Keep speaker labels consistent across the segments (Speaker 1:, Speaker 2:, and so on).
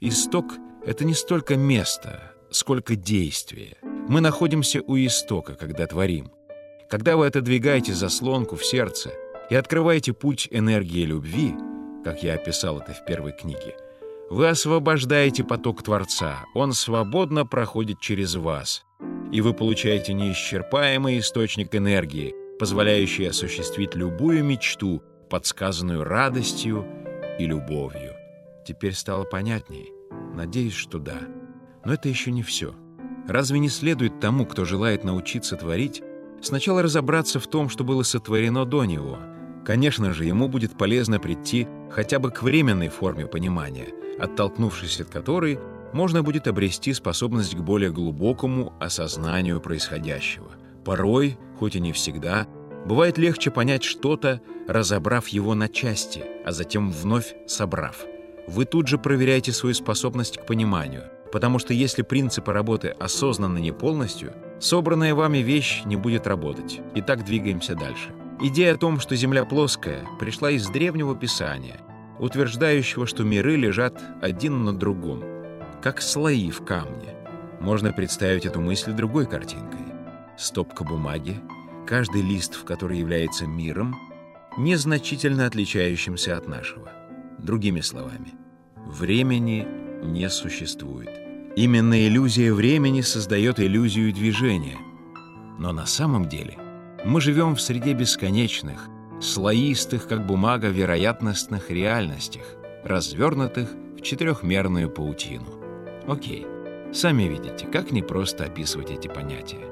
Speaker 1: Исток — это не столько место, сколько действие. Мы находимся у истока, когда творим. Когда вы отодвигаете заслонку в сердце и открываете путь энергии любви, как я описал это в первой книге, вы освобождаете поток Творца, он свободно проходит через вас, и вы получаете неисчерпаемый источник энергии, позволяющий осуществить любую мечту, подсказанную радостью и любовью. Теперь стало понятнее? Надеюсь, что да. Но это еще не все. Разве не следует тому, кто желает научиться творить, сначала разобраться в том, что было сотворено до него? Конечно же, ему будет полезно прийти хотя бы к временной форме понимания, оттолкнувшись от которой можно будет обрести способность к более глубокому осознанию происходящего. Порой, хоть и не всегда, бывает легче понять что-то, разобрав его на части, а затем вновь собрав. Вы тут же проверяете свою способность к пониманию, потому что если принципы работы осознаны не полностью, собранная вами вещь не будет работать. Итак, двигаемся дальше. Идея о том, что Земля плоская, пришла из древнего Писания, утверждающего, что миры лежат один на другом, как слои в камне. Можно представить эту мысль другой картинкой. Стопка бумаги, каждый лист в который является миром, незначительно отличающимся от нашего. Другими словами, времени не существует. Именно иллюзия времени создает иллюзию движения. Но на самом деле мы живем в среде бесконечных, слоистых, как бумага, вероятностных реальностях, развернутых в четырехмерную паутину. Окей, сами видите, как непросто описывать эти понятия.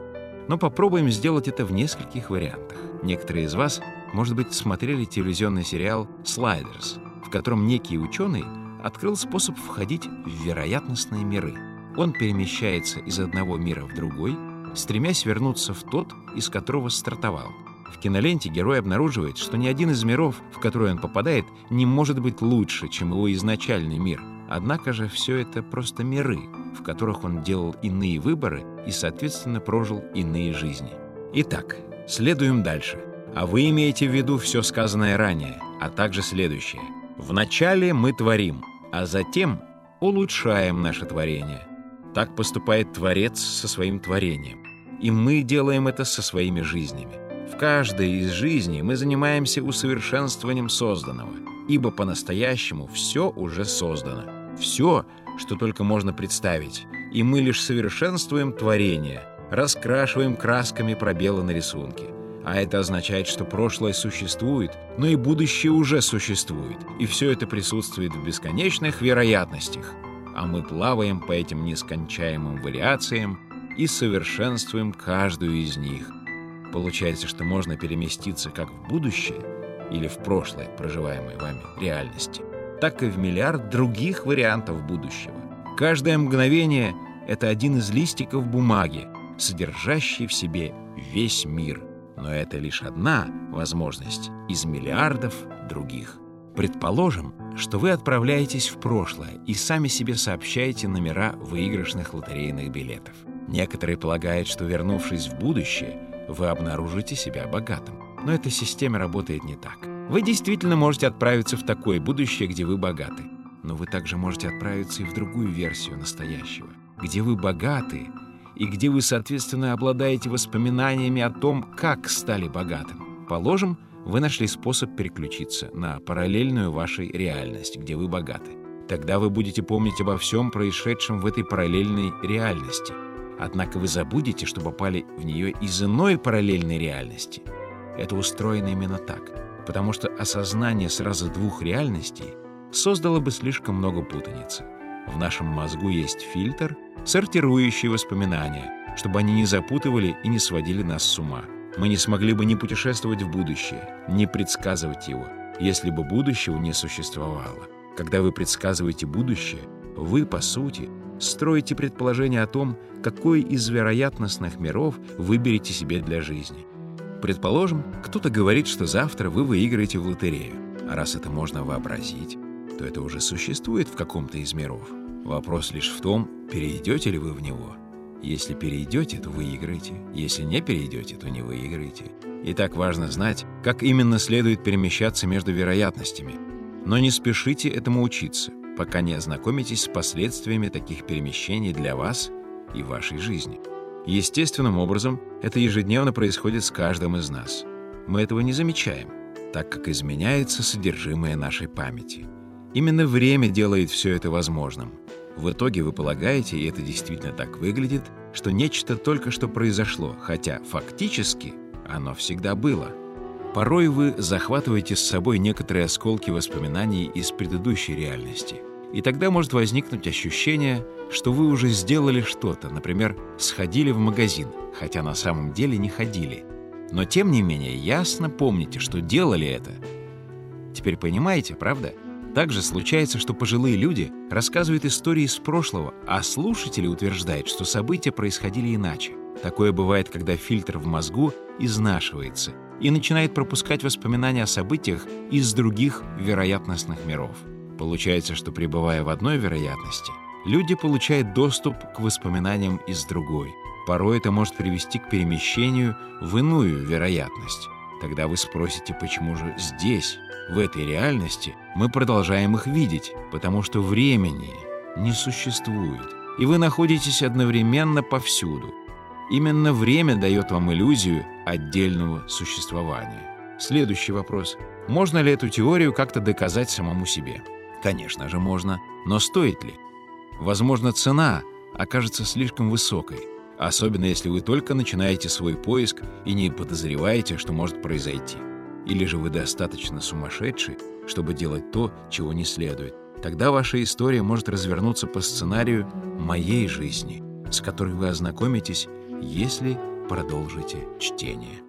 Speaker 1: Но попробуем сделать это в нескольких вариантах. Некоторые из вас, может быть, смотрели телевизионный сериал «Слайдерс», в котором некий ученый открыл способ входить в вероятностные миры. Он перемещается из одного мира в другой, стремясь вернуться в тот, из которого стартовал. В киноленте герой обнаруживает, что ни один из миров, в который он попадает, не может быть лучше, чем его изначальный мир. Однако же все это просто миры, в которых он делал иные выборы и, соответственно, прожил иные жизни. Итак, следуем дальше. А вы имеете в виду все сказанное ранее, а также следующее. Вначале мы творим, а затем улучшаем наше творение. Так поступает Творец со своим творением. И мы делаем это со своими жизнями. В каждой из жизней мы занимаемся усовершенствованием созданного, ибо по-настоящему все уже создано. Все, что только можно представить, и мы лишь совершенствуем творение, раскрашиваем красками пробелы на рисунке. А это означает, что прошлое существует, но и будущее уже существует, и все это присутствует в бесконечных вероятностях. А мы плаваем по этим нескончаемым вариациям и совершенствуем каждую из них – Получается, что можно переместиться как в будущее или в прошлое проживаемой вами реальности, так и в миллиард других вариантов будущего. Каждое мгновение — это один из листиков бумаги, содержащий в себе весь мир. Но это лишь одна возможность из миллиардов других. Предположим, что вы отправляетесь в прошлое и сами себе сообщаете номера выигрышных лотерейных билетов. Некоторые полагают, что вернувшись в будущее, вы обнаружите себя богатым. Но эта система работает не так. Вы действительно можете отправиться в такое будущее, где вы богаты. Но вы также можете отправиться и в другую версию настоящего, где вы богаты и где вы, соответственно, обладаете воспоминаниями о том, как стали богатым. Положим, вы нашли способ переключиться на параллельную вашей реальность, где вы богаты. Тогда вы будете помнить обо всем происшедшем в этой параллельной реальности – Однако вы забудете, что попали в нее из иной параллельной реальности. Это устроено именно так, потому что осознание сразу двух реальностей создало бы слишком много путаницы. В нашем мозгу есть фильтр, сортирующий воспоминания, чтобы они не запутывали и не сводили нас с ума. Мы не смогли бы не путешествовать в будущее, не предсказывать его, если бы будущего не существовало. Когда вы предсказываете будущее, вы, по сути, строите предположение о том, какой из вероятностных миров выберете себе для жизни. Предположим, кто-то говорит, что завтра вы выиграете в лотерею. А раз это можно вообразить, то это уже существует в каком-то из миров. Вопрос лишь в том, перейдете ли вы в него. Если перейдете, то выиграете. Если не перейдете, то не выиграете. И так важно знать, как именно следует перемещаться между вероятностями. Но не спешите этому учиться. пока не ознакомитесь с последствиями таких перемещений для вас и вашей жизни. Естественным образом это ежедневно происходит с каждым из нас. Мы этого не замечаем, так как изменяется содержимое нашей памяти. Именно время делает все это возможным. В итоге вы полагаете, и это действительно так выглядит, что нечто только что произошло, хотя фактически оно всегда было. Порой вы захватываете с собой некоторые осколки воспоминаний из предыдущей реальности. И тогда может возникнуть ощущение, что вы уже сделали что-то, например, сходили в магазин, хотя на самом деле не ходили. Но тем не менее ясно помните, что делали это. Теперь понимаете, правда? Также случается, что пожилые люди рассказывают истории из прошлого, а слушатели утверждают, что события происходили иначе. Такое бывает, когда фильтр в мозгу изнашивается и начинает пропускать воспоминания о событиях из других вероятностных миров. Получается, что пребывая в одной вероятности, люди получают доступ к воспоминаниям из другой. Порой это может привести к перемещению в иную вероятность. Тогда вы спросите, почему же здесь, в этой реальности, мы продолжаем их видеть, потому что времени не существует, и вы находитесь одновременно повсюду. Именно время дает вам иллюзию отдельного существования. Следующий вопрос. Можно ли эту теорию как-то доказать самому себе? Конечно же, можно. Но стоит ли? Возможно, цена окажется слишком высокой. Особенно если вы только начинаете свой поиск и не подозреваете, что может произойти. Или же вы достаточно сумасшедший, чтобы делать то, чего не следует. Тогда ваша история может развернуться по сценарию моей жизни, с которой вы ознакомитесь, если продолжите чтение.